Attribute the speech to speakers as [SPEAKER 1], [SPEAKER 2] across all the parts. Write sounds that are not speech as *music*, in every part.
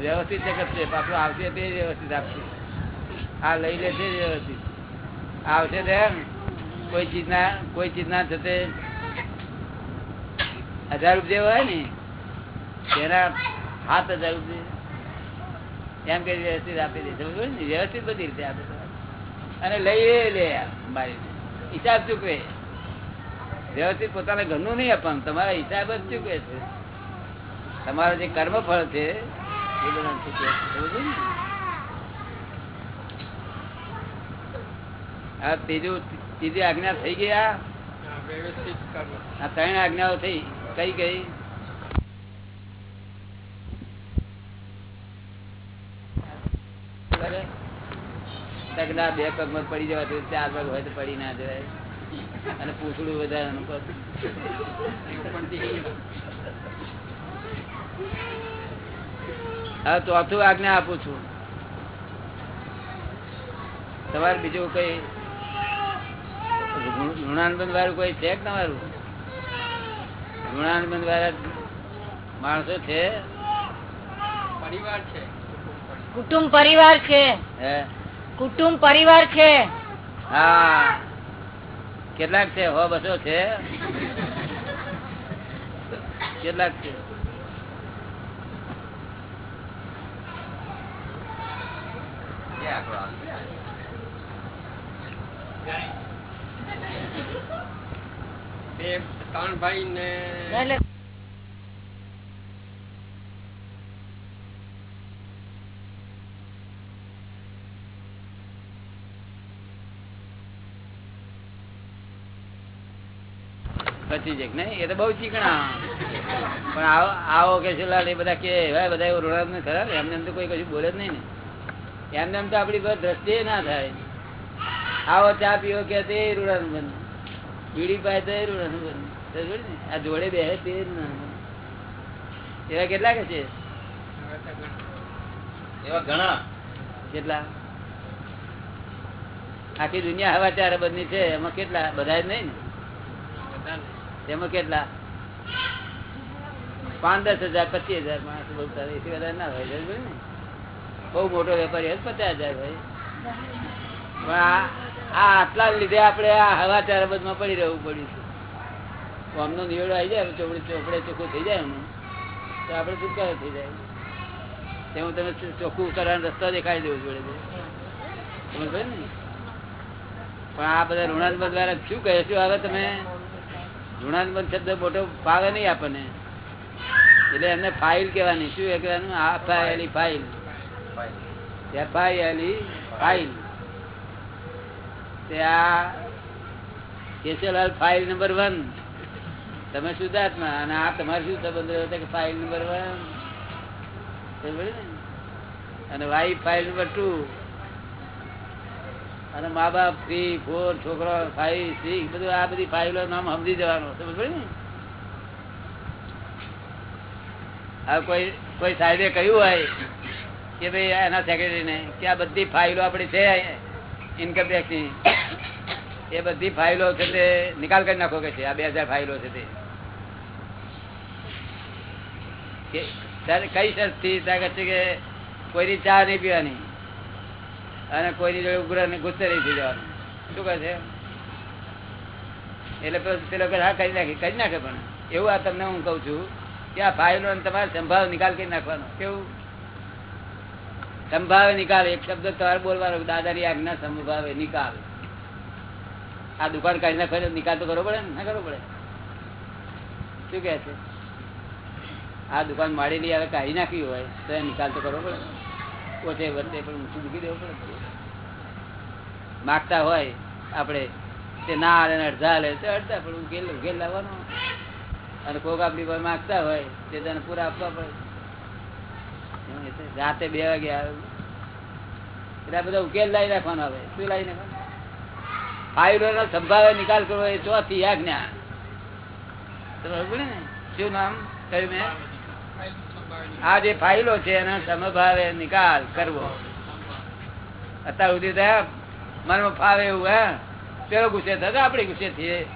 [SPEAKER 1] વ્યવસ્થિત જગત પાછું આવશે તે વ્યવસ્થિત આપશે. આ લઈ લે વ્યવસ્થિત. આવશે તેમ કોઈ ચીજના કોઈ ચીજના થતે હજાર રૂપિયા હોય ને, તેના સાત હજાર રૂપિયા. એમ કે વ્યવસ્થિત આપી દે. સમજ ને? વ્યવસ્થિત બધી રીતે આપે અને લઈ લે મારી હિસાબ ચૂકવે. વ્યવસ્થિત પોતાના ઘરનું નહીં આપવાનું તમારા હિસાબ જ ચૂકવે છે. તમારા જે કર્મ ફળ છે આ ત્રીજું, ત્રીજી આજ્ઞા થઈ ગયા ત્રણ આજ્ઞાઓ થઈ કઈ કઈ? તગડા બે પગમાં પડી જવા તો ચાર પગ હોય તો પડી ના જવાય. અને પૂછડું વધારાનું હવે ચોથું આજ્ઞા આપું છું. તમારે બીજું કઈ ઋણાનુબંધ વાળું કોઈ છે તમારું? ઋણાનુબંધ વાળા માણસો છે?
[SPEAKER 2] પરિવાર છે.
[SPEAKER 3] કુટુંબ પરિવાર છે.
[SPEAKER 1] હે?
[SPEAKER 3] કુટુંબ પરિવાર છે.
[SPEAKER 1] હા. કેટલાક છે? હો બસો છે? *laughs* કેટલાક છે?
[SPEAKER 2] બે ત્રણ ભાઈ ને
[SPEAKER 1] પચી જાય નહીં? એ તો બહુ ચીકણા પણ આવો આવો કે છે એ બધા કે બધા એવું ઋણાત્મ ખરા? એમને એમ તો કોઈ કશું બોલે જ નહીં ને. એમને એમ તો આપણી પર દ્રષ્ટિએ ના થાય. આવો ચા પીવો કે તે રૂડાનું ઋણાત્મ બીડી પાય તો ઋણાત્મ આ જોડે બેસે તે એવા કેટલા કે છે?
[SPEAKER 4] એવા ઘણા.
[SPEAKER 1] કેટલા? આખી દુનિયા હવા ચાર બધી છે એમાં કેટલા? બધા જ નહીં ને? એમાં કેટલા? પાંચ દસ હજાર પચીસ હજાર માણસ સારા. એથી વધારે ના હોય ને? બહુ મોટો વેપારી તો પચાસ હજાર ભાઈ પણ આ આટલા લીધે આપણે આ હવા ચારમાં પડી રહેવું પડ્યું છે. અમનો નિવેડો આવી જાય, ચોપડે ચોપડે ચોખ્ખું થઈ જાય એમનું. તો આપણે છુટકારો થઈ જાય. તેમાં તમે ચોખ્ખું કરવાનો રસ્તો દેખાડી દેવું જોડે સમજ ને પણ આ બધા ઋણાત્મક દ્વારા શું કહે શું હવે તમે ઋણાત્મક શબ્દ મોટો ફાવે નહીં આપણને. એટલે એમને ફાઇલ કહેવાની. શું કહેવાનું? આ F I L E file F I L E file number one તમે શુદ્ધાત્મા અને આ તમારે શું સંબંધ રહ્યો કે ફાઇલ નંબર વન અને વાઈફ ફાઇલ નંબર ટુ અને મા બાપ થ્રી ફોર છોકરો ફાઈવ સિક્સ બધું આ બધી ફાઇલો નામ સમજી જવાનું. સમજ ને? આ કોઈ કોઈ સાહેબે કહ્યું હોય કે ભાઈ એના સેક્રેટરી ને કે આ બધી ફાઇલો આપણી છે ઇન્કમ ટેક્સની. એ બધી ફાઇલો છે તે નિકાલ કરી નાખો કે છે, આ બે હજાર ફાઇલો છે તે. કઈ શરતથી ત્યાં છે કે કોઈની ચા નહીં પીવાની અને કોઈની જોડે ઉગ્ર ગુસ્સે નહીં થઈ જવાનું. શું કહે છે? એટલે તે પેલો કહે હા કરી નાખે કરી નાખે પણ. એવું આ તમને હું કઉ છું કે આ ફાઇલો તમારે સંભાવ નિકાલ કરી નાખવાનો. કેવું? સંભાવે નિકાલ. એક શબ્દ તમારે બોલવાનો દાદાની આજ્ઞા સંભાવે નિકાલ. આ દુકાન કાઢી નાખો નિકાલ તો કરવો પડે ને? ના કરવો પડે? શું કે છે? આ દુકાન માળેલી હવે કાઢી નાખી હોય તો એ નિકાલ તો કરવો પડે પોતે વર્તે પણ ઊંચું મૂકી દેવું પડે. માગતા હોય આપણે તે ના હાલે ને અડધા હાલે તો અડધા, પણ ઉકેલ લાવવાનો. અને કોક આપણી પર માગતા હોય તે તને પૂરા આપવા પડે. રાતે બે વાગે આવે. એટલે આ બધા ઉકેલ લાવી રાખવાનો હવે શું લાવી નાખવાનું? ફાઇલો નો સંભાવે નિકાલ કરવો એ ચોથી આજ્ઞા. ને? શું નામ? કહ્યું મેં? આ જે ફાઇલો છે એનો સમભાવે નિકાલ કરવો. અત્યાર સુધી થયા મનમાં ફાવે એવું, હે? પેલો ગુસ્સે થતો આપડે ગુસ્સે થઈએ.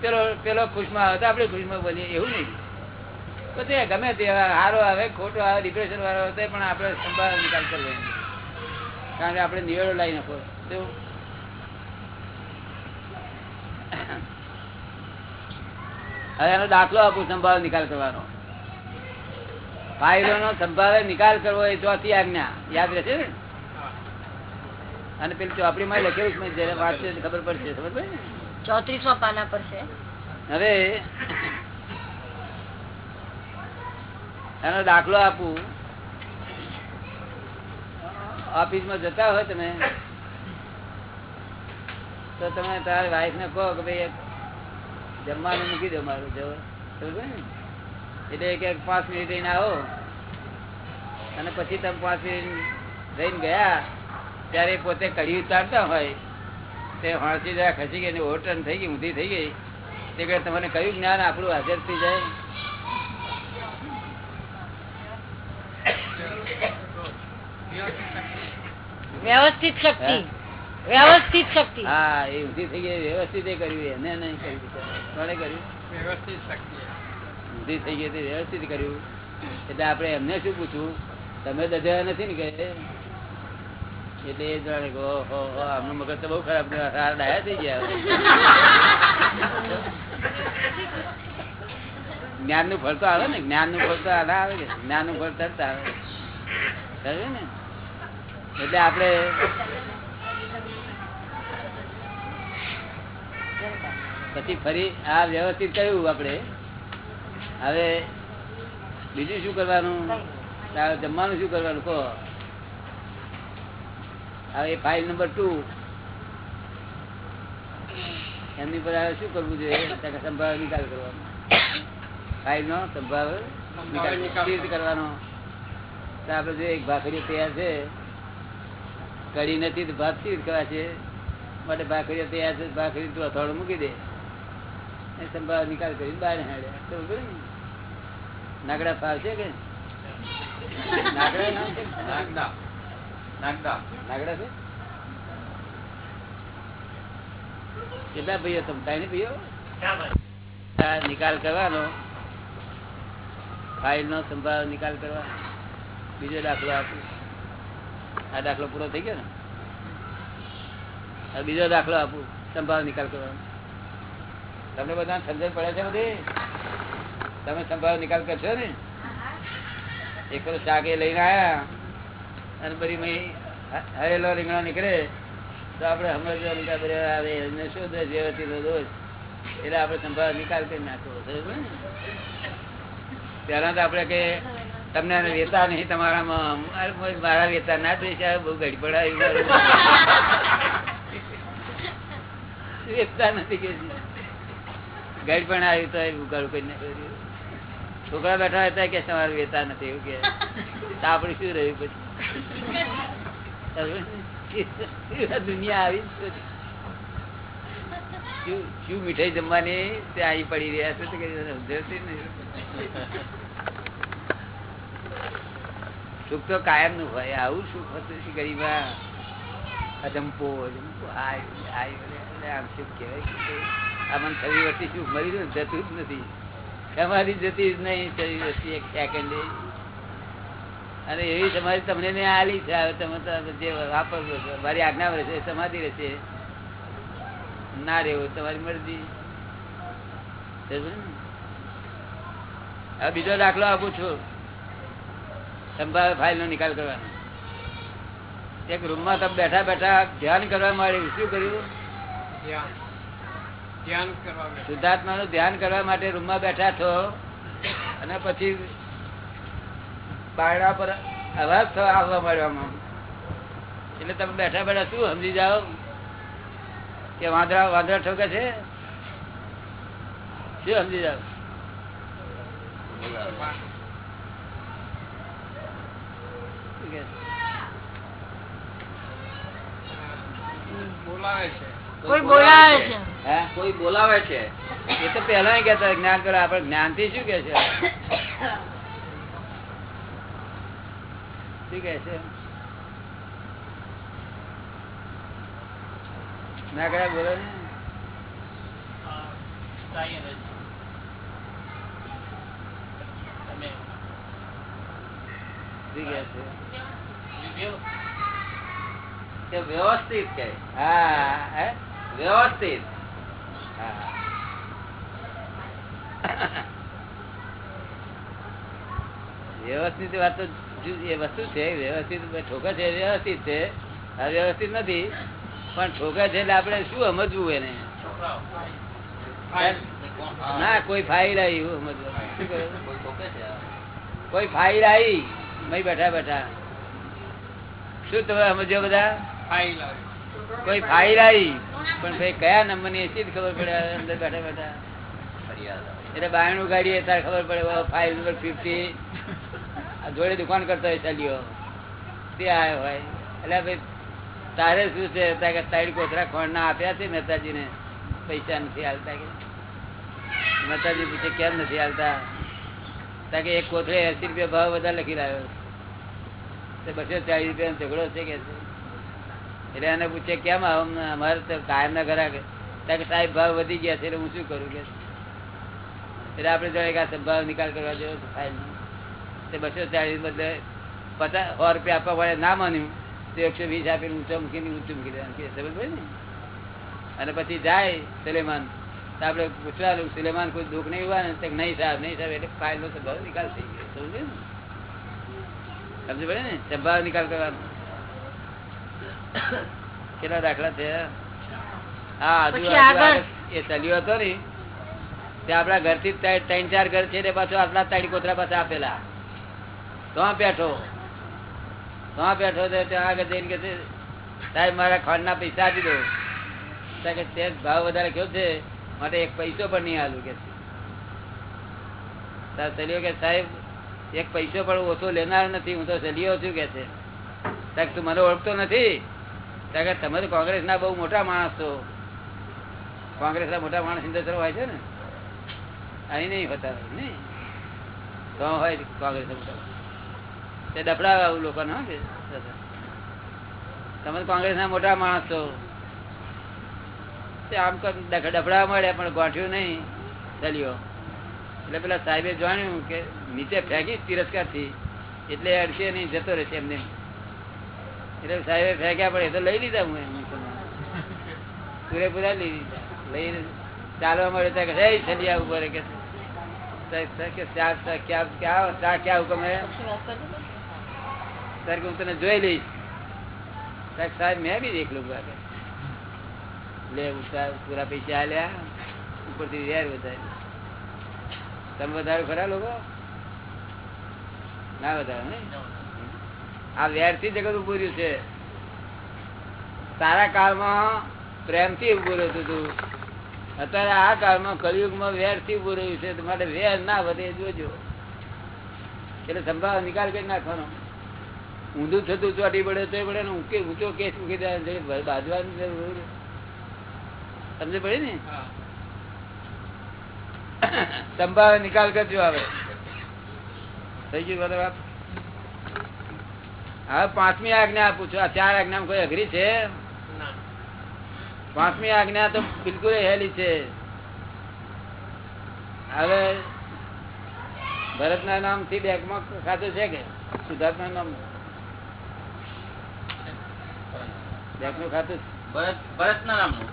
[SPEAKER 1] પેલો પેલો ખુશમાં આવે તો આપણે ખુશમાં બોલીએ એવું નહીં. પછી ગમે તે હારો આવે ખોટો આવે ડિપ્રેશન વાળો આવે પણ આપણે સંભાળ નિકાલ કરવો. કારણ કે આપણે નિવેડો લાવી નાખો. તેવું. હવે એનો દાખલો આપું સંભાવે નિકાલ કરવાનો. ફાયદો નો સંભાવે નિકાલ કરવો એ ચોથી આજ્ઞા. યાદ રહેશે ને? અને પેલી ચોપડી માં લખેલું છે, વાંચશે ખબર પડશે. ખબર પડે
[SPEAKER 3] ચોત્રીસો પાના પર છે.
[SPEAKER 1] હવે એનો દાખલો આપું. ઓફિસમાં જતા હોય તમે, તો તમે તારી વાઈફ ને કહો કે ભાઈ જમવાનું મૂકી દો મારું, જો. એટલે પાંચ મિનિટ રહીને આવો. અને પછી તમે પાંચ મિનિટ રહીને ગયા, ત્યારે પોતે કઢી ઉતારતા હોય. તે હાંસી જરા ખસી ગઈ ઓવરટર્ન થઈ ગઈ, ઊંધી થઈ ગઈ. તે તમને કયું જ્ઞાન આપણું હાજર થઈ જાય?
[SPEAKER 3] વ્યવસ્થિત શક્તિ. વ્યવસ્થિત શક્તિ.
[SPEAKER 1] હા એ ઊંધી થઈ ગઈ વ્યવસ્થિત એ કર્યું એને નહીં કર્યું કોને કર્યું?
[SPEAKER 2] વ્યવસ્થિત શક્તિ
[SPEAKER 1] ઊંધી થઈ ગઈ વ્યવસ્થિત કર્યું. એટલે આપણે એમને શું પૂછવું? તમે દધ્યા નથી ને કે? એટલે એ જાણે ઓહો આમનું મગજ તો બહુ ખરાબ ને ડાયા થઈ ગયા જ્ઞાનનું ફળ તો આવે ને જ્ઞાનનું ફળ તો આવે કે? જ્ઞાનનું ફળ તરત આવે. ને? એટલે આપણે પછી ફરી આ વ્યવસ્થિત કર્યું આપણે. હવે બીજું શું કરવાનું? જમવાનું શું કરવાનું? કહો. હવે ફાઇલ નંબર ટુ એમની પર હવે શું કરવું જોઈએ? સંભાવ સંભાળ નિકાલ કરવાનો. ફાઇલ નો સંભાળ નિકાલ કરવાનો. આપડે આપણે જો એક ભાખરી તૈયાર છે. કઢી નથી તો ભાત કેવી કરવા છે માટે ભાખરી તૈયાર છે ભાખરી તું અથવાડું મૂકી દે. એ સંભાવ નિકાલ કરી બહાર હેડે. તો? નાગડા ફાવશે કે? નાગડા
[SPEAKER 2] નાગડા.
[SPEAKER 1] નાગડા. છે? કેટલા ભાઈઓ તમે? ત્રણ ભાઈઓ? નિકાલ કરવાનો. ફાઇલ નો સંભાળ નિકાલ કરવા બીજો દાખલો આપું. આ દાખલો પૂરો થઈ ગયો ને? બીજો દાખલો આપું સંભાવ નિકાલ કરવાનો. તમને બધા સમજણ પડે છે બધી? તમે સંભાવ નિકાલ કરશો ને? એક શાક એ લઈને આવ્યા અને પછી હરેલો રીંગણો નીકળે, તો આપણે હમણાં આવે, એને શું દોષ? વ્યવસ્થિત એટલે આપણે સંભાવ નિકાલ કરી નાખવો બરોબર તો આપણે કે તમને વેતા નહીં, તમારામાં મારા વેતા ના જોઈશે બહુ ગાડી બેઠા તમારે વેતા નથી એવું કે આપણે શું રહ્યું પછી? દુનિયા આવી શું મીઠાઈ જમવાની? ત્યાં પડી રહ્યા છે કે. સુખ તો કાયમનું હોય. આવું સુખ હતું શું ગરીબા? અજંપો અજંપો આમ સુખ કહેવાય? વર્ષથી સુખ મળી ગયું જતું જ નથી. તમારી જતી જ નહીં છવી વર્ષથી એક સેકન્ડ અને એવી તમારી તમને મેં આલી છે. હવે તમે જે વાપરવો છો મારી આજ્ઞા રહેશે સમાધિ રહેશે. ના રહેવું તમારી મરજી. બીજો દાખલો આપું છું. સંભાળ ફાઇલ નો નિકાલ કરવાનો. એક રૂમમાં તમે બેઠા બેઠા ધ્યાન કરવા માંડ્યું શું કર્યું? શુદ્ધાત્મા નું ધ્યાન કરવા માટે રૂમમાં બેઠા છો અને પછી બારણા પર અવાજ થવા આવવા માંડવામાં એટલે તમે બેઠા બેઠા શું સમજી જાઓ? કે વાંદરા વાંદરા ઠોકે છે? શું સમજી જાઓ? શું કે?
[SPEAKER 2] બોલાવે છે.
[SPEAKER 3] કોઈ બોલાવે છે?
[SPEAKER 1] હે?
[SPEAKER 4] કોઈ બોલાવે છે?
[SPEAKER 1] એ તો પેલા કેતા જ્ઞાન કરે આપડે જ્ઞાનથી શું કે છે? શું કે છે? ના કયા બોલો ને. શું ગયા છે.
[SPEAKER 2] વ્યવસ્થિત કે
[SPEAKER 1] હા
[SPEAKER 2] વ્યવસ્થિત.
[SPEAKER 1] વ્યવસ્થિત વાત તો એ વસ્તુ છે વ્યવસ્થિત ઠોકર છે વ્યવસ્થિત છે. વ્યવસ્થિત નથી પણ ઠોકર છે એટલે આપણે શું સમજવું એને? ના કોઈ ફાઇલ આવી સમજવું? કોઈ ફાઇલ આવી. મય બેઠા બેઠા. શું તમે સમજો બધા? કોઈ ફાઇલ આવી? પણ ભાઈ કયા નંબરની એસી ખબર પડે અંદર બેઠા બેઠા. એટલે બાયણું ગાડીએ તારે ખબર પડે ફાઇલ નંબર ફિફ્ટી જોડે દુકાન કરતો હોય ચાલ્યો તે આવ્યો હોય. એટલે ભાઈ તારે શું છે? ત્યાં કે સાઈડ કોથરા ખોણ ના આપ્યા છે નેતાજીને પૈસા નથી હાલતા કે? મહેતાજી પૂછે કેમ નથી હાલતા તાકે એક કોથળે એસી રૂપિયા ભાવ બધા લખી લાવ્યો. બસો ચાલીસ ઝઘડો છે એટલે એને પૂછે, કેમ ભાવ વધી ગયા છે કરું એટલે આપણે જોઈએ કે આ નિકાલ કરવા જેવો બસો ચાલીસ બદલે પચાસ, સો રૂપિયા આપવા વાળે ના માન્યું, તો એકસો વીસ આપીને ઊંચો મૂકીને ઊંચું મૂકી ને? અને પછી જાય સલેમાન. તો આપણે પૂછવાનું, સુલેમાન કોઈ દુઃખ નહીં હોય ને નહીં સાહેબ નહીં સાહેબ. એટલે ફાઇલનો સંભાવ નિકાલ થઈ ગયો. સમજે ને? સમજ પડે ને? સંભાવ નિકાલ કરવાનો કેટલા દાખલા થયા? હા હજુ એ ચલ્યો હતો ને તે આપણા ઘરથી ત્રણ ચાર ઘર છે તે પાછું આટલા તાળી કોતરા પાસે આપેલા. તો બેઠો. તો બેઠો તો ત્યાં આગળ જઈને કે સાહેબ મારા ખાંડના પૈસા આપી દો. કે તે ભાવ વધારે કયો છે? માટે એક પૈસો પણ નહીં આલું. કે સાહેબ એક પૈસો પણ ઓછો લેનાર નથી. હું તો સલીઓ છું કે છે. તું મને ઓળખતો નથી? ત્યાં કે તમે તો કોંગ્રેસના બહુ મોટા માણસ છો. કોંગ્રેસના મોટા માણસ હિન્દુસ્તર હોય છે ને? અહીં નહીં હોતા નહીં? તો હોય કોંગ્રેસ તે ડફડા આવું લોકો ના કે? તમે કોંગ્રેસના મોટા માણસ છો. આમ ડફડા મળે, પણ ગોઠ્યું નહીં ચાલ્યો એટલે પેલા સાહેબે જાણ્યું કે નીચે ફેંકી તિરસ્કારથી એટલે અડશે નહીં જતો રહેશે એમને. એટલે સાહેબે ફેંક્યા પડે તો લઈ લીધા હું પૂરેપૂરા લઈ લીધા. લઈને ચાલવા મળે ત્યાં કે હે છલિયા સાહેબ, સાહેબ કે ક્યાં હુકમ હે? હું તને જોઈ લઈશ. સાહેબ મેં બી દેખ લઉં લે પૂરા પૈસા આલ્યા. ઉપરથી વધારી તમે વધારો ખરા લોકો? ના વધારો ને આ વ્યર્થી જગત ઉભું રહ્યું છે. સારા કાળમાં પ્રેમથી ઉભું રહેતું હતું અત્યારે આ કાળમાં કલયુગમાં વેરથી ઉભું રહ્યું છે. માટે વેર ના વધે જોજો. એટલે સંભાવ નિકાલ કરી નાખવાનો. ઊંધું થતું ચોટી પડે તો પડે ને ઊંકે ઊંચો કેસ મૂકી દે બાજવાની જરૂર. સમજ પડી ને?
[SPEAKER 2] હા.
[SPEAKER 1] સંભાવ નિકાલ કરજો હવે. થઈ ગયું બરાબર વાત? હવે પાંચમી આજ્ઞા આપું છું. આ ચાર આજ્ઞા કોઈ અઘરી છે? પાંચમી આજ્ઞા તો બિલકુલ હેલી છે. હવે ભરત ના નામથી બેંકમાં ખાતું છે કે? સુધાર્થ ના નામ બેંકનું ખાતું
[SPEAKER 2] ભરત ભરત ના નામનું?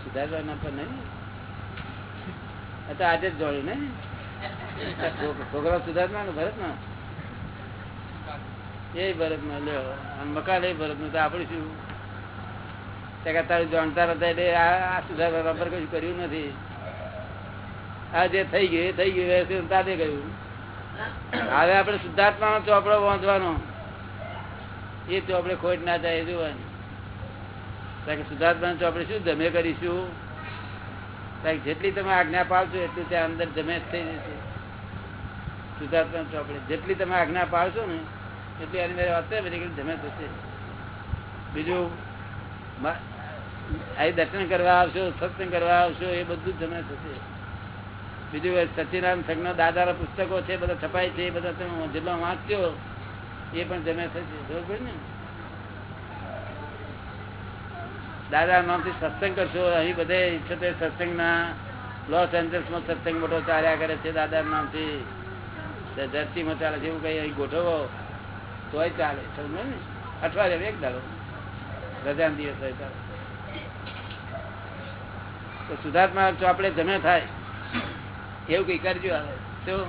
[SPEAKER 1] સિદ્ધાર્થ નામ પર નહીં. તો આજે જ જોડ્યું ને. છોક- છોકરો સિદ્ધાર્થ ના ભરત ના એ ભરતમાં લ્યો મકાન એ ભરતનું તો આપણે શું? તે કે તારું જાણતા હતા એટલે આ સુધાર બરાબર કશું કર્યું નથી. આ થઈ ગયું થઈ ગયું તાતે ગયું હવે આપણે શુદ્ધાત્મા ચોપડો વાંચવાનો એ ચોપડે ખોટ ના થાય જોવાની. કારણ કે શુદ્ધાત્મા ચોપડે શું? જમે કરીશું. જેટલી તમે આજ્ઞા પાડશો એટલું ત્યાં અંદર જમે થઈ જશે. શુદ્ધાત્મા ચોપડે, જેટલી તમે આજ્ઞા પાડશો ને, એટલી એની અંદર ઓટોમેટિકલી જમે થશે. બીજું અહીં દર્શન કરવા આવશો, સત્સંગ કરવા આવશો, એ બધું જમે થશે. બીજું સચિનારાયણ સંઘનો દાદાના પુસ્તકો છે બધા છપાય છે, એ બધા તમે જેટલો વાંચ્યો એ પણ જમે થશે. ખબર ને? દાદા નામથી સત્સંગ કરશો? અહીં બધે ઇચ્છતે સત્સંગના લોસ એન્જલ્સમાં સત્સંગ મોટો ચાલ્યા કરે છે દાદા નામથી ધરતીમાં ચાલે છે એવું કઈ અહીં ગોઠવો? તોય ચાલે સમજો ને? અઠવાડિયે એક દાડો. રજા દિવસ હોય ચાલે તો સુધાર્થમાં ચોપડે જમે થાય, એવું કઈ કરજો આવે શું?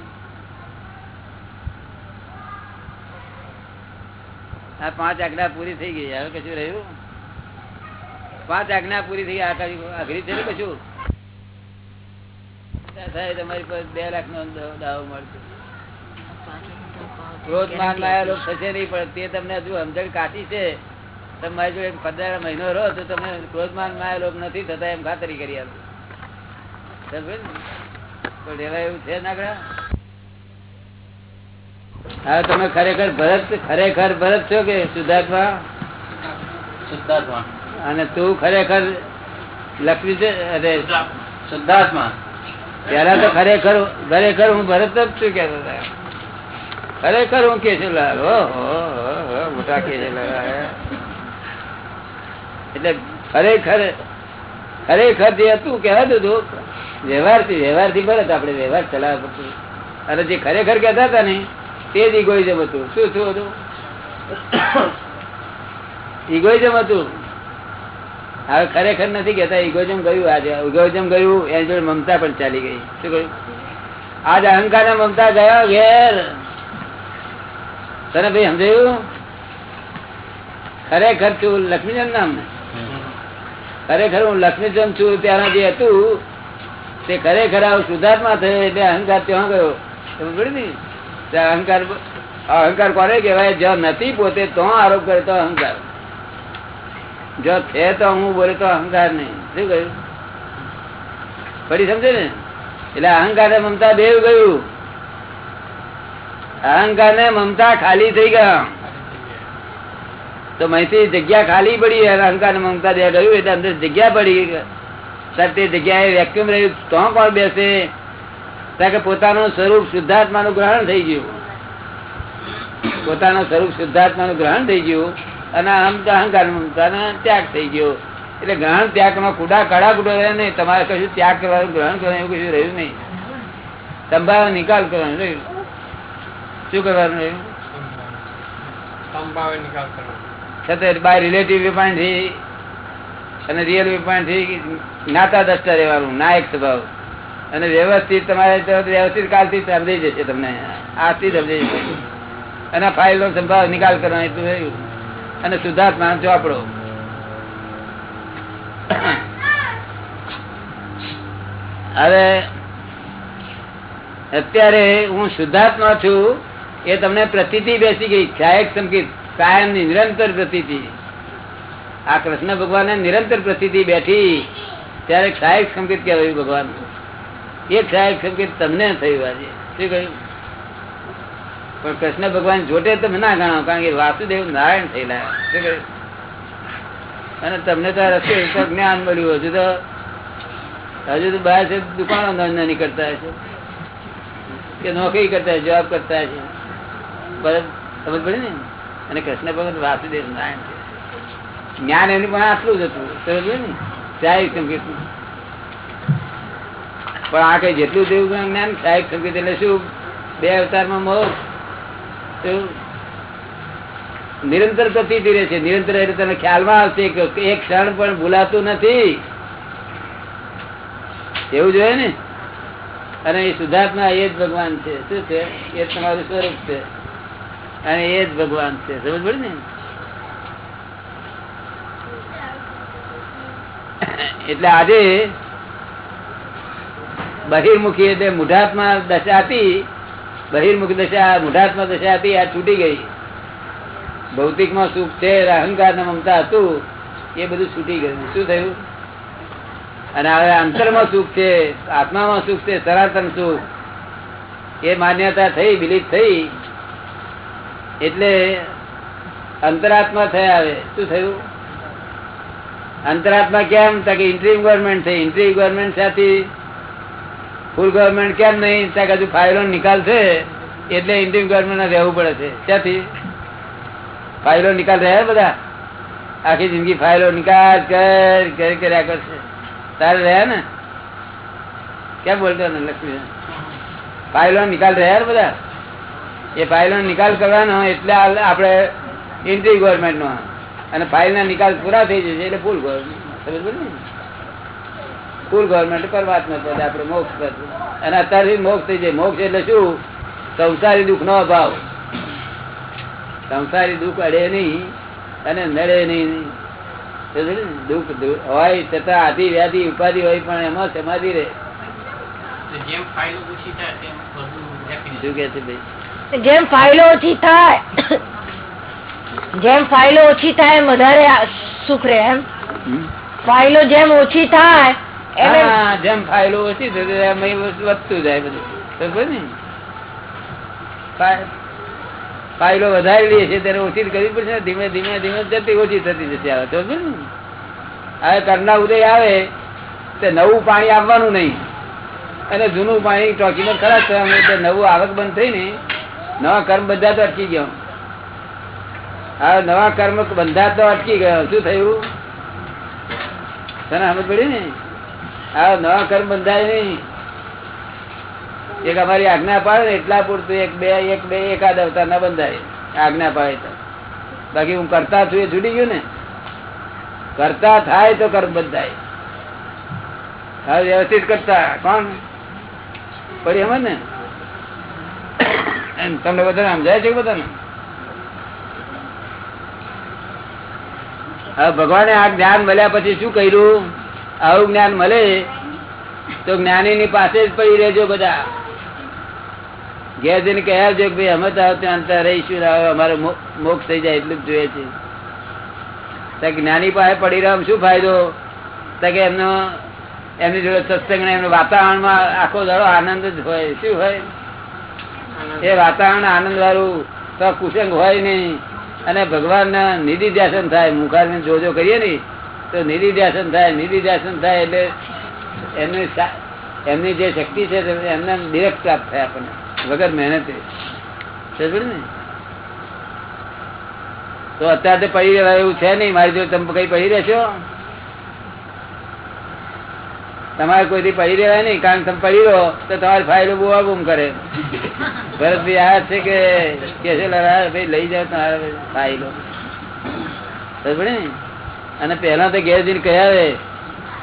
[SPEAKER 1] આ પાંચ આજ્ઞા પૂરી થઈ ગઈ. હવે કશું રહ્યું? પાંચ આજ્ઞા પૂરી થઈ ગઈ આ કઈ અઘરી છે ને કશું? તમારી લોક નથી થતા, એમ ખાતરી કરી આપશે એવું છે નાગડા હા તમે ખરેખર ભરત ખરેખર ભરત છો કે શુદ્ધાત્મા?
[SPEAKER 2] શુદ્ધાત્મા.
[SPEAKER 1] અને તું ખરેખર લક્ષ્મી છે? અરે
[SPEAKER 2] શુદ્ધાત્મા.
[SPEAKER 1] પેલા તો ખરેખર ખરેખર હું ભરત જ છું કેતો ખરેખર હું કેશુલાલ છું લાલ. હો, હો, મોટા કેશુલાલ એટલે ખરેખર ખરેખર જે હતું કહેવાતું હતું વ્યવહારથી વ્યવહારથી ભરત આપણે વ્યવહાર ચલાવવા પડતું. અને જે ખરેખર કહેતા હતા ને તે જ ઇગોઇઝમ હતું. શું શું હતું? *coughs* ઇગોઇઝમ હતું. હવે ખરેખર નથી કેતા ઇગોજમ ગયું આજે ઇગોજમ ગયું એની જોડે મમતા પણ ચાલી ગઈ. શું કહ્યું? આજ અહંકાર મમતા ગયા ઘેર. તને ભાઈ સમજાયું? ખરેખર છું લક્ષ્મીચંદ નામ ખરેખર હું લક્ષ્મીચંદ છું ત્યાં જે હતું, તે ખરેખર આવું સુધાર્થમાં થયો એટલે અહંકાર ત્યાં ગયો. અહંકાર અહંકાર કોને કહેવાય? જ્યાં નથી પોતે તો આરોપ કરે તો અહંકાર. જો છે તો હું બોલે તો અહંકાર નહીં. શું કહ્યું? ફરી સમજે ને? એટલે અહંકાર મમતા બે ગયું અહંકાર ને મમતા ખાલી થઈ ગયા તો માહિતી જગ્યા ખાલી પડી અહંકાર મમતા બે ગયું એટલે અંદર જગ્યા પડી. સર તે જગ્યાએ વેક્યુમ રહ્યું. તો કોણ બેસે? કે પોતાનું સ્વરૂપ શુદ્ધાત્માનું ગ્રહણ થઈ ગયું. પોતાનું સ્વરૂપ શુદ્ધાત્માનું ગ્રહણ થઈ ગયું. અને અહંકાર ત્યાગ થઈ ગયો. એટલે ગ્રહણ ત્યાગમાં કુડા કડા કુડો રહે નહીં. તમારે કશું ત્યાગ કરવાનું ગ્રહણ કરવાનું એવું કશું રહ્યું નહીં. સંભાવ નિકાલ કરવાનો રહ્યું. શું કરવાનું રહ્યું?
[SPEAKER 2] સંભાવે નિકાલ કરવાનો.
[SPEAKER 1] છતાં બાય રિલેટિવ વ્યૂપોઈન્ટથી અને રિયલ વ્યૂપોઈન્ટથી જ્ઞાતા દ્રષ્ટા રહેવાનું નાયક સ્વભાવ. અને વ્યવસ્થિત તમારે વ્યવસ્થિત કાલથી સમજાઈ જશે તમને. આજથી સમજાઈ જશે. અને ફાઇલ નો સંભાવ નિકાલ કરવાનો એટલું રહ્યું. અને શુદ્ધાત્મા ચોપડો હવે અત્યારે હું શુદ્ધાત્મા છું, એ તમને પ્રતીતિ બેસી ગઈ. ક્ષાયક સંકેત. કાયમની નિરંતર પ્રતીતિ. આ કૃષ્ણ ભગવાન નિરંતર પ્રતીતિ બેઠી. ત્યારે ક્ષાયક સંકેત કહેવાયું ભગવાન એ ક્ષાયક સંકેત તમને થયું આજે. શું કહ્યું? પણ કૃષ્ણ ભગવાન જોટે તમે ના ગણાવો, કારણ કે વાસુદેવ નારાયણ થયેલા અને તમને તો રસ્તે જ્ઞાન મળ્યું, હજુ તો હજુ તો બહાર છે, દુકાનો નાની કરતા હશે. કે નોકરી કરતા જોબ કરતા હશે. બરાબર? સમજ પડી ને? અને કૃષ્ણ ભગવાન વાસુદેવ નારાયણ છે. જ્ઞાન એનું પણ આટલું જ હતું. સમજ ને? સાહેબ સંકેત પણ આ કઈ જેટલું દેવું જ્ઞાન સાહેબ સંગીત એટલે શું? બે અવતારમાં શું નિરંતર પ્રતીતિ રહે છે. નિરંતર એટલે તને ખ્યાલમાં આવશે કે એક ક્ષણ પણ ભૂલાતું નથી. એવું જોઈએ ને? અને એ સુધાર્થના એ જ ભગવાન છે. શું છે? એ તમારું સ્વરૂપ છે. અને એ જ ભગવાન છે. સમજ પડે ને? એટલે આજે બહિર્મુખી એટલે મુઢાત્મા દશા હતી બહિર્મુખી દશા મુઢાત્મા દશા હતી, આ છૂટી ગઈ. ભૌતિકમાં સુખ છે અહંકાર ને મમતા હતું, એ બધું છૂટી ગયું. શું થયું? અને હવે અંતરમાં સુખ છે, આત્મામાં સુખ છે, સનાતન સુખ. એ માન્યતા થઈ, બિલીફ થઈ. એટલે અંતરાત્મા થયા હવે. શું થયું? અંતરાત્મા કેમ? કે ઇન્ટ્રી ગવર્મેન્ટ થઈ ઇન્ટ્રી ગવર્મેન્ટ સાથે ફૂલ ગવર્મેન્ટ કેમ નહીં? ત્યાં કાજુ ફાઇલો નિકાલ છે? એટલે ઇન્ડિયન ગવર્મેન્ટ રહેવું પડે છે. ત્યાંથી ફાઇલો નિકાલ રહ્યા બધા? આખી જિંદગી ફાઇલો નિકાલ કર કર, કર્યા કરશે. તારે રહ્યા ને? કેમ બોલતો ને લક્ષ્મી? ફાઇલો નિકાલ રહ્યા બધા? એ ફાઇલો નિકાલ કરવાનો એટલે આપણે એન્ટ્રી ગવર્મેન્ટનો અને ફાઇલના નિકાલ પૂરા થઈ જશે એટલે ફૂલ ગવર્મેન્ટ સમજ ને? ફૂલ ગવર્મેન્ટ પરમાત્મા પદ આપણે મોક્ષ પદ અને અત્યારે મોક્ષ થઈ જાય. મોક્ષ એટલે શું? સંસારી દુઃખ નો અભાવ. સંસારી દુઃખ અડે નહીં અને નડે નહીં? દુઃખ હોય છતાં આધી વ્યાધિ ઉપાધિ હોય પણ એમાં સમાધિ રહે.
[SPEAKER 2] જેમ ફાઇલો ઓછી થાય તેમ બધું happiness.
[SPEAKER 1] શું કે છે ભાઈ?
[SPEAKER 3] જેમ ફાઇલો ઓછી થાય વધારે સુખ રહે એમ. ફાઇલો જેમ ઓછી થાય
[SPEAKER 1] જેમ ફાઇલો ઓછી થતી વધતું જાય બધું. ફાઇલો વધારેલી છે, ત્યારે ઓછી કરવી પડશે ધીમે ધીમે ધીમે જતી, ઓછી થતી જશે આવે તો ને હવે કરના ઉદય આવે, તે નવું પાણી આવવાનું નહીં. અને જૂનું પાણી ટોકીમાં ખરાબ થવાનું એટલે નવું આવક બંધ થઈ ને, નવા કર્મ બધા તો અટકી ગયો. હવે નવા કર્મ બંધા તો અટકી ગયો. શું થયું? તને સમજ પડી ને? નવા કર્મ બંધાય નહીં. એક અમારી આજ્ઞા પાડે એટલા પૂરતું એક બે એક બે એકાદ અવતાર ના બંધાય. આજ્ઞા પાડે તો. બાકી હું કરતા છું એ છૂટી ગયું ને. કરતા થાય તો કર્મ બંધાય. હવે વ્યવસ્થિત કરતા. કોણ? પડી એમ ને? તમને બધાને સમજાય છે બધાને? હવે ભગવાને આ જ્ઞાન મળ્યા પછી શું કર્યું? આવું જ્ઞાન મળે તો જ્ઞાની ની પાસે જ પડી રહેજો બધા. ઘેર જઈને કહ્યા જો કે અમે તો ત્યાં અંતર રહીશું અમારે મોક્ષ થઈ જાય એટલું જ જોઈએ છે. જ્ઞાની પાસે પડી રહ્યો શું ફાયદો? કે એમનો, એમની જોડે સત્સંગ એમનું વાતાવરણમાં આખો દાડો આનંદ જ હોય. શું હોય? એ વાતાવરણ આનંદ વાળું તો કુસંગ હોય નહીં. અને ભગવાન ના નિધિ ધ્યાસન થાય. મુખાર જોજો કરીએ ને. તો નિધિ ધ્યાસન થાય નિધિધ્યાસન થાય એટલે એમની એમની જે શક્તિ છે એમને ડિરેક્ટ પ્રાપ્ત થાય આપણને, વગર મહેનતે. ને? તો અત્યારે પડી રહેવાય એવું છે નહીં, મારી જોડે તમે કઈ પડી રહેશો? તમારે કોઈથી પડી રહેવાય નહીં, કારણ તમે પડી રહો, તો તમારી ફાઇલો બુવા બૂમ કરે. ભરતભાઈ આ છે કે કે છે ભાઈ લઈ જાઓ તમારે ફાઇલો. સમજ્યું ને? અને પહેલા તો ઘેર કહ્યા આવે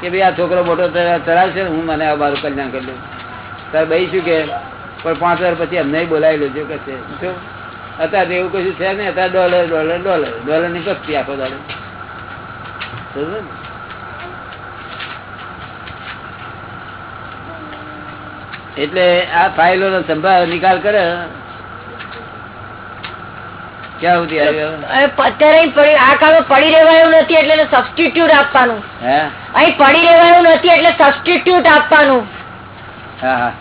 [SPEAKER 1] કે ભાઈ આ છોકરો મોટો ચલાવશે ને હું મને આ મારું કલ્યાણ કરી લઉં તારે ભાઈ શું કે? પણ પાંચ હજાર પછી અમને બોલાવી લેજો, કે શું? અત્યારે એવું કશું છે ને અત્યારે ડોલર ડોલર ડોલર. ડોલરની પસ્તી આખો દાડો? એટલે આ ફાઇલો નો સંભાળ નિકાલ કરે. ક્યાં સુધી
[SPEAKER 3] અત્યારે આ કામે પડી રહેવાયું નથી એટલે સબસ્ટિટ્યુટ આપવાનું. અહીં પડી રહેવાયું નથી એટલે સબસ્ટિટ્યુટ આપવાનું.
[SPEAKER 1] હા હા.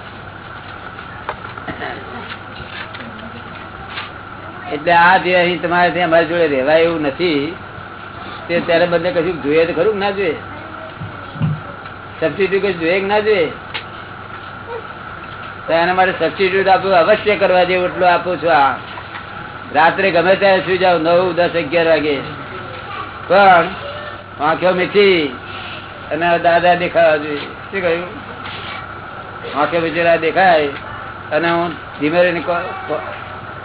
[SPEAKER 1] એટલે આ જે અહીં તમારે ત્યાં અમારી જોડે રહેવાય એવું નથી. તે ત્યારે બધે કશું જોઈએ તો ખરું ના જોઈએ? સબસ્ટિટ્યુટ કશું જોઈએ કે ના જોઈએ? તો એના માટે સબસ્ટિટ્યુટ આપવું અવશ્ય કરવા જેવું એટલું આપું છું આ. રાત્રે ગમે ત્યારે સુઈ જાવ નવ, દસ, અગિયાર વાગે. પણ આંખો મીઠી અને દાદા દેખાવા જોઈએ. શું કહ્યું? આંખે બિચારા દેખાય અને હું ધીમે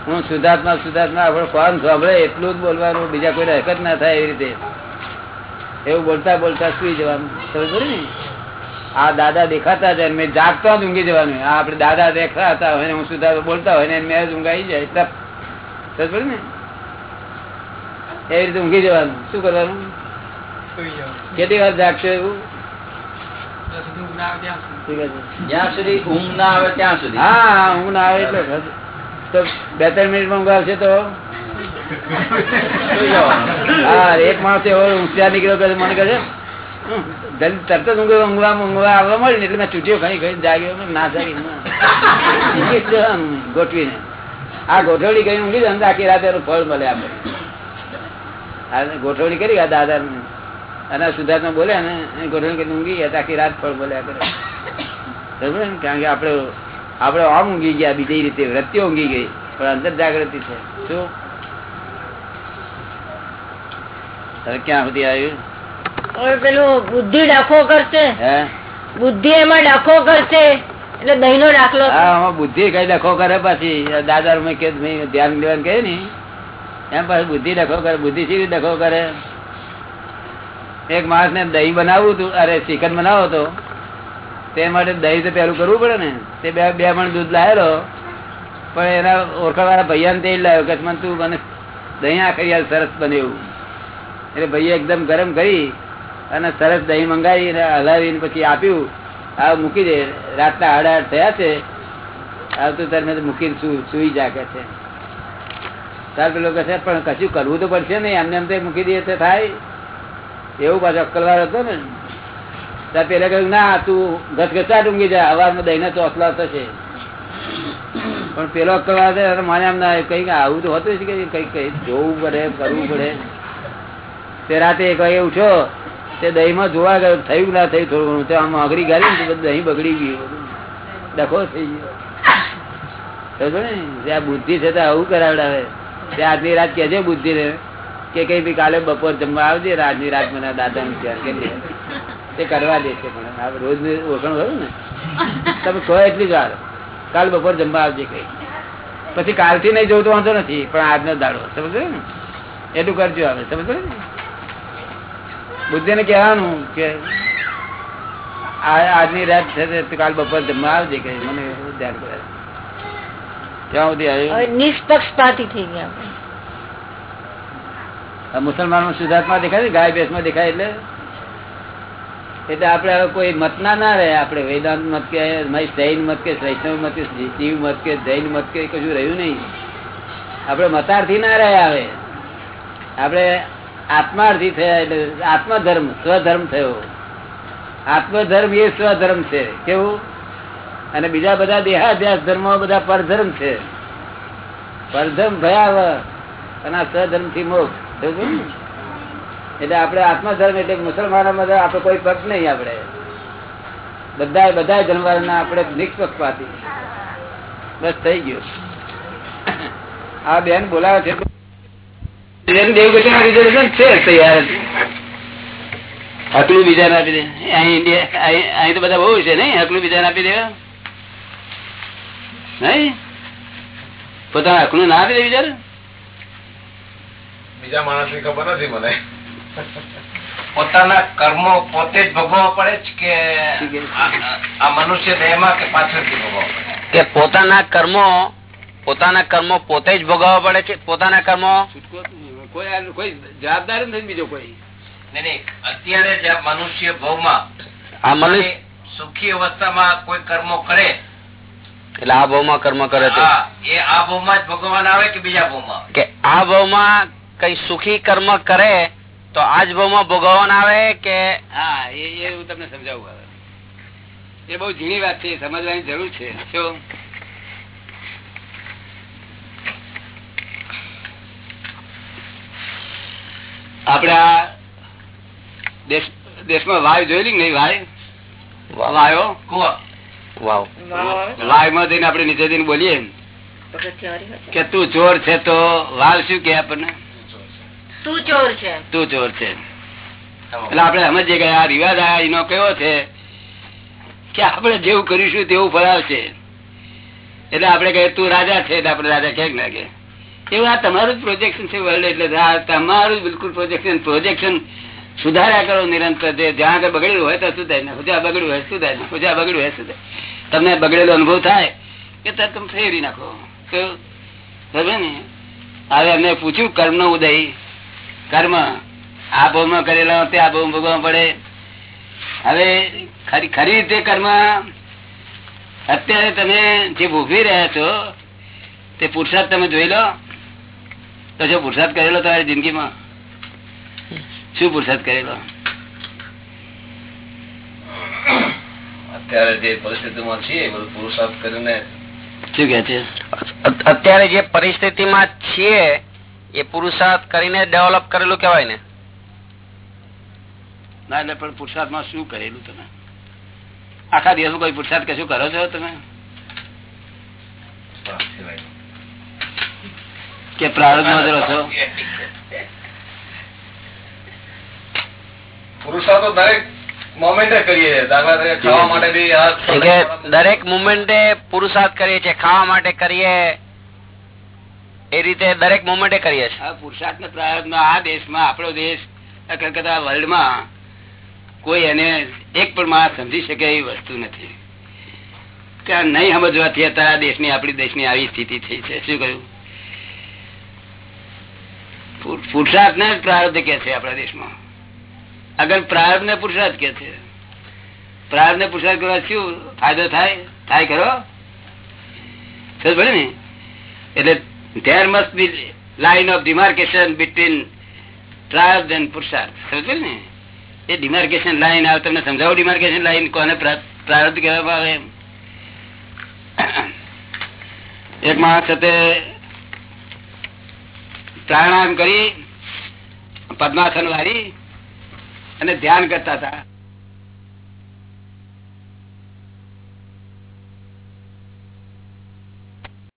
[SPEAKER 1] હું સુધાર્થમાં સુધાર્થમાં આપણે કોણ સાંભળે એટલું જ બોલવાનું, બીજા કોઈ હરકત ના થાય એવી રીતે. એવું બોલતા બોલતા સુઈ જવાનું. સમજ ને? આ દાદા દેખાતા જાય મેં જાગતા જ ઊંઘી જવાનું. આ આપણે દાદા દેખાતા હોય હું શુદ્ધાત્મા બોલતા હોય ને મેં જ ઊંઘાઈ જાય. સમજ પડી ને એવી રીતે ઊંઘી જવાનું શું કરવાનું
[SPEAKER 2] સુઈ જાઓ.
[SPEAKER 1] કેટલી વાર જાગશો એવું
[SPEAKER 2] જ્યાં સુધી ઊંઘ ના આવે ત્યાં સુધી.
[SPEAKER 1] ઠીક છે
[SPEAKER 4] જ્યાં સુધી ઊંઘ ના આવે ત્યાં સુધી
[SPEAKER 1] હા ઊંઘ ના આવે એટલે તો બે ત્રણ મિનિટમાં ઊંઘ આવશે તો
[SPEAKER 4] સુઈ જવાનું.
[SPEAKER 1] હા એક માણસ એવો ઊંચા નીકળ્યો કે મને કહે છે "હમ, જલ્દી તરત જ ઊંઘ ઊંઘવા ઊંઘવા આવવા મળી ને એટલે મેં ચૂંટ્યો ખાઈ ખાઈ જાગ્યો મેં ના જાગી ના. ઊંઘી જ જવાનું ગોઠવીને આ ગોઠવણી કરી ઊંઘી જાય આખી રાતે એનું ફળ મળે આમ. ગોઠવણી કરી આ દાદા અને સુધાર્થમાં બોલ્યા ને ગોઠવણી કરી ઊંઘી ગયા આખી રાત ફળ બોલ્યા કરે. બરોબર ને? કારણ કે આપણે આપણે આમ ઊંઘી ગયા બીજી રીતે વૃત્તિઓ ઊંઘી ગઈ પણ અંદર જાગૃતિ છે. શું? હવે ક્યાં સુધી આવ્યું?
[SPEAKER 3] પેલું બુદ્ધિ ડખો કરશે.
[SPEAKER 1] હે?
[SPEAKER 3] બુદ્ધિ એમાં ડખો કરશે. એટલે દહીં નો દાખલો
[SPEAKER 1] બુદ્ધિ કઈ લખો કરે પછી. દાદા કે ધ્યાન દેવાનું કહે ને. એમ પછી બુદ્ધિ લખો કરે. બુદ્ધિ શી લખો કરે? એક માણસ ને દહીં બનાવવું હતું, અરે ચિકન બનાવો તો. તે માટે દહીં તો પેલું કરવું પડે ને. તે બે બે મણ દૂધ લાયેલો પણ એના ઓળખાણ વાળા ભૈયાને તેલ લાવ્યો કે તું મને દહીં આ કરી સરસ બને એટલે ભાઈએ એકદમ ગરમ કરી અને સરસ દહીં મંગાવી અને હલાવીને પછી આપ્યું. આ મૂકી દે. રાતના આડા આઠ થયા છે. આવતું તાર મેં સુઈ જાગે છે. તાર પેલો કહે છે, પણ કશું કરવું તો પડશે ને એમને એમ તો મૂકી દઈએ તો થાય. એવું પાછો અક્કલવાર હતો ને. તાર પેલા કહ્યું, ના, તું ઘસઘસા ઊંઘી જાય અવારમાં દહીંના ચોસલા થશે. પણ પેલો અક્કલવાર હતો મને એમ ના કંઈક આવું તો હતું છે કે કંઈક કંઈક જોવું પડે, કરવું પડે. તે રાતે એક વાગે ઉઠ્યો. તે દહીંમાં જોવા ગયો, થયું ના થયું થોડું ઘણું. તો આમ આગળી ગાળી ને બધું બગડી ગયું. ડખો થઈ ગયો. ને? બુદ્ધિ છે તો આવું કરાવડાવે. તે આજની રાત કેજે બુદ્ધિ ને કે કઈ બી કાલે બપોર જમવા આવજે, આજની રાત મને દાદા ને ત્યાં કે તે કરવા દે છે પણ રોજ રોજ ઓળખણ હોય ને? તમે કહો એટલી જ વાર. કાલ બપોર જમવા આવજે કઈ. પછી કાલથી નહીં જવું તો વાંધો નથી, પણ આજનો દાડો. સમજો ને? એટલું કરજો આવે સમજો ને? બુદ્ધિ ને કહેવાનું કે આજની રાત છે કાલ બપોર જમવા આવજે કે મને ધ્યાન કરે ક્યાં સુધી આવ્યું.
[SPEAKER 3] નિષ્પક્ષપાતી થઈ ગયા આપણે.
[SPEAKER 1] મુસલમાનો શુદ્ધાત્મા દેખાય ગાય ભેંસમાં દેખાય એટલે? એટલે આપણે હવે કોઈ મત ના ના રહે આપડે વેદાંત મત કે મારી જૈન મત કે વૈષ્ણવ મત કે શિવ મત કે જૈન મત કે કશું રહ્યું નહીં. આપણે મતાર્થી ના રહ્યા હવે. આપડે આત્માર્થી થયા એટલે આત્મધર્મ, સ્વધર્મ થયો. આત્મધર્મ એ સ્વધર્મ છે. કેવું? અને બીજા બધા દેહાધ્યાસ ધર્મો બધા પરધર્મ છે. પરધર્મ ભયાવહ અને આ સધર્મથી મોક્ષ? એટલે આપણે આત્મધર્મ એટલે મુસલમાનો માં આપણે કોઈ પક્ષ નહીં આપણે. બધા બધા ધર્મવાળાના આપણે નિષ્પક્ષપાતી બસ થઈ ગયું. આ બેન બોલાવે છે. રિઝર્વેશન છે તૈયાર હકલું બીજાને આપી દે. અહીં ઇન્ડિયા અહીં અહીં તો બધા બહુ છે નહીં? હકલું બીજાને આપી દેવા નહીં? પોતાના હકલું ના આપી દે બીજાને?
[SPEAKER 5] બીજા માણસની ખબર નથી મને.
[SPEAKER 2] પોતાના કર્મો પોતે જ ભોગવવા પડે છે કે આ- મનુષ્ય દેહમાં કે પાછળથી ભોગવવા પડે?
[SPEAKER 6] કે પોતાના કર્મો પોતાના કર્મો પોતે જ ભોગવવા પડે છે? પોતાના કર્મો.
[SPEAKER 1] કોઈ કોઈ જવાબદાર નથી બીજો કોઈ.
[SPEAKER 2] અત્યારે જે આ મનુષ્ય ભાવમાં સુખી અવસ્થામાં કોઈ કર્મો કરે?
[SPEAKER 6] એટલે આ ભાવમાં કર્મ કરે છે.
[SPEAKER 2] એ આ ભાવમાં જ ભગવાન આવે કે બીજા ભાવમાં
[SPEAKER 6] કે આ ભાવમાં કઈ સુખી કર્મ કરે તો આ જ ભાવમાં ભોગવવાના આવે કે
[SPEAKER 1] હા એ એ હું તમને સમજાવું એ બહુ ઝીણી વાત છે સમજવાની જરૂર છે. શું આપણે આ દેશમાં વાય જોયેલી કે નહીં વાય? વાયો? વાયમાં જઈને આપડે નીચે જઈને બોલીએ કે તું ચોર છે તો વાવ શું કે આપણને?
[SPEAKER 3] તું ચોર છે.
[SPEAKER 1] તું ચોર છે. એટલે આપડે સમજીએ કે આ રિવાજ આ એનો કેવો છે કે આપણે જેવું કરીશું તેવું ફરાવશે એટલે આપણે કહીએ તું રાજા છે એટલે આપડે રાજા ક્યાંક ના કે એવું આ તમારું જ પ્રોજેક્શન છે વર્લ્ડ એટલે તમારું બિલકુલ પ્રોજેક્શન પ્રોજેક્શન સુધાર્યા કરો નિરંતર. જ્યાં આગળ બગડેલું હોય તો સુધારી નાખો. જ્યાં બગડ્યું હોય સુધારી નાખો. જ્યાં બગડ્યું હોય સુધારી તમને બગડેલો અનુભવ થાય કે તરત તમે ફેરી નાખો. સમજે ને? હવે એમને પૂછ્યું કર્મ નો ઉદય. કર્મ આ ભાવમાં કરેલા તે આ ભાવ ભોગવા પડે. હવે ખરી ખરી રીતે કર્મ અત્યારે તમે જે ભોગવી રહ્યા છો, તે પુરુષાર્થ તમે જોઈ લો. તો જો પુરસાદ કરેલો તમારી જિંદગીમાં? શું પુરસાદ કરેલો?
[SPEAKER 5] અત્યારે જે પરિસ્થિતિમાં છીએ એ બધું પુરુષાર્થ કરીને
[SPEAKER 1] શું કે છે?
[SPEAKER 6] અત્યારે જે પરિસ્થિતિમાં છીએ એ પુરુષાર્થ કરીને ડેવલપ કરેલું કેવાય ને.
[SPEAKER 1] ના એટલે પણ પુરુષાર્થમાં શું કરેલું તમે? આખા દિવસ કોઈ પુરુષાર્થ કશું કરો છો તમે? કે પ્રારંભમાં જ રહો છો
[SPEAKER 5] પુરુષાર્થ દરેક કરીએ દાખલા તરીકે ખાવા માટે બી આ
[SPEAKER 6] દરેક મુમેન્ટે પુરુષાર્થ કરીએ છીએ. ખાવા માટે કરીએ એ રીતે દરેક મુમેન્ટે કરીએ છીએ.
[SPEAKER 1] પુરુષાર્થ ને પ્રારંભ આ દેશમાં આપણો દેશ આ વર્લ્ડ વર્લ્ડમાં કોઈ એને એક પણ માણસ સમજી શકે એવી વસ્તુ નથી. ત્યાં નહીં સમજવાથી અત્યારે આ દેશની આપણી દેશની આવી સ્થિતિ થઈ છે. શું કહ્યું? પુરુષાર્થ ને જ પ્રારબ્ધ કે છે આપણા દેશમાં? અગર પ્રારબ્ધ ને પુરુષાર્થ કે છે. પ્રારબ્ધ ને પુરુષાર્થ કરવા શું ફાયદો થાય? થાય ખરો? ને? એટલે there must be line of demarcation between પ્રારબ્ધ એન્ડ પુરુષાર્થ સમજ ને? એ ડિમાર્કેશન લાઈન આવે, તમને સમજાવો ડિમાર્કેશન લાઈન કોને પ્રા- પ્રારબ્ધ કહેવામાં આવે એક માણસ સાથે પ્રાણાયામ કરી પદ્માસન વાળી અને ધ્યાન કરતા હતા.